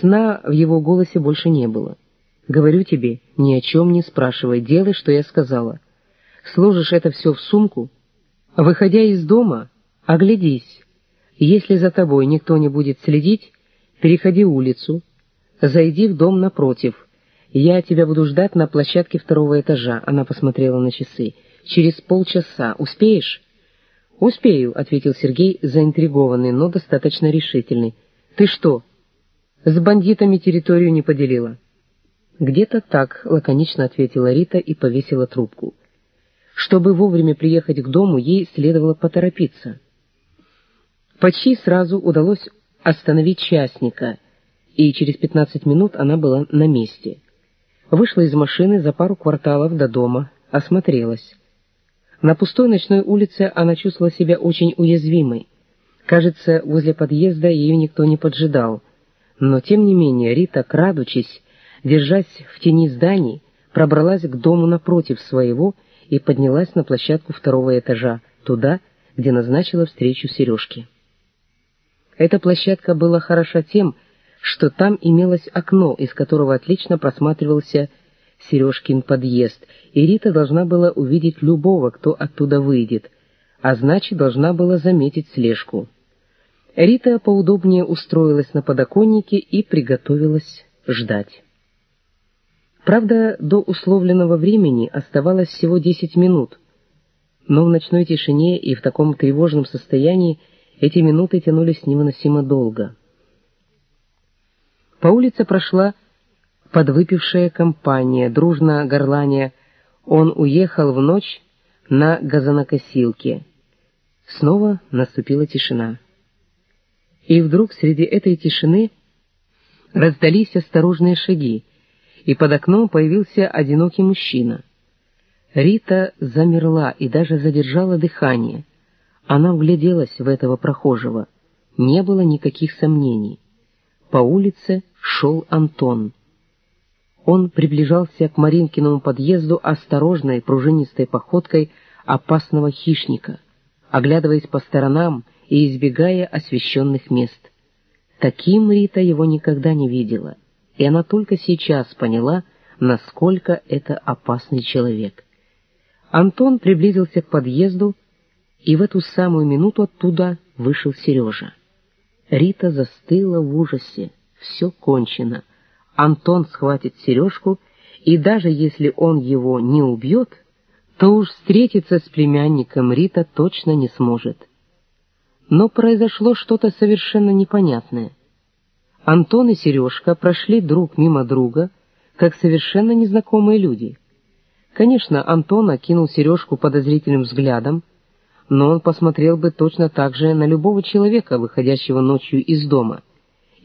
Сна в его голосе больше не было. «Говорю тебе, ни о чем не спрашивай, делай, что я сказала. Сложишь это все в сумку. Выходя из дома, оглядись. Если за тобой никто не будет следить, переходи улицу, зайди в дом напротив. Я тебя буду ждать на площадке второго этажа». Она посмотрела на часы. «Через полчаса. Успеешь?» «Успею», — ответил Сергей, заинтригованный, но достаточно решительный. «Ты что, с бандитами территорию не поделила?» «Где-то так», — лаконично ответила Рита и повесила трубку. Чтобы вовремя приехать к дому, ей следовало поторопиться. Почти сразу удалось остановить частника, и через пятнадцать минут она была на месте. Вышла из машины за пару кварталов до дома, осмотрелась. На пустой ночной улице она чувствовала себя очень уязвимой. Кажется, возле подъезда ее никто не поджидал. Но, тем не менее, Рита, крадучись, держась в тени зданий, пробралась к дому напротив своего и поднялась на площадку второго этажа, туда, где назначила встречу Сережки. Эта площадка была хороша тем, что там имелось окно, из которого отлично просматривался Сережкин подъезд, и Рита должна была увидеть любого, кто оттуда выйдет, а значит, должна была заметить слежку. Рита поудобнее устроилась на подоконнике и приготовилась ждать. Правда, до условленного времени оставалось всего десять минут, но в ночной тишине и в таком тревожном состоянии эти минуты тянулись невыносимо долго. По улице прошла подвыпившая компания, дружно горлания. Он уехал в ночь на газонокосилке. Снова наступила тишина. И вдруг среди этой тишины раздались осторожные шаги, и под окном появился одинокий мужчина. Рита замерла и даже задержала дыхание. Она вгляделась в этого прохожего. Не было никаких сомнений. По улице шел Антон — он приближался к Маринкиному подъезду осторожной пружинистой походкой опасного хищника, оглядываясь по сторонам и избегая освещенных мест. Таким Рита его никогда не видела, и она только сейчас поняла, насколько это опасный человек. Антон приблизился к подъезду, и в эту самую минуту оттуда вышел Сережа. Рита застыла в ужасе. Все кончено. Антон схватит сережку, и даже если он его не убьет, то уж встретиться с племянником Рита точно не сможет. Но произошло что-то совершенно непонятное. Антон и Сережка прошли друг мимо друга, как совершенно незнакомые люди. Конечно, Антон окинул Сережку подозрительным взглядом, но он посмотрел бы точно так же на любого человека, выходящего ночью из дома.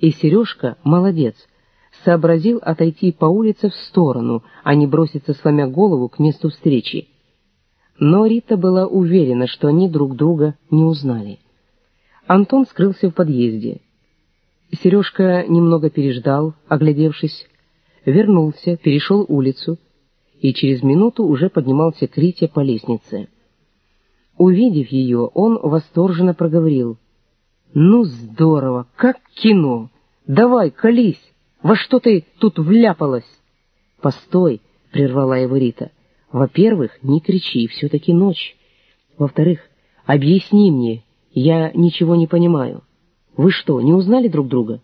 И Сережка молодец — сообразил отойти по улице в сторону, а не броситься, сломя голову, к месту встречи. Но Рита была уверена, что они друг друга не узнали. Антон скрылся в подъезде. Сережка немного переждал, оглядевшись, вернулся, перешел улицу и через минуту уже поднимался к Рите по лестнице. Увидев ее, он восторженно проговорил. «Ну, здорово! Как кино! Давай, колись!» Во что ты тут вляпалась? Постой, прервала его Рита. Во-первых, не кричи, все-таки ночь. Во-вторых, объясни мне, я ничего не понимаю. Вы что, не узнали друг друга?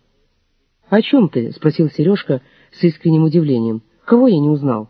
О чем ты? спросил Сережка с искренним удивлением. Кого я не узнал?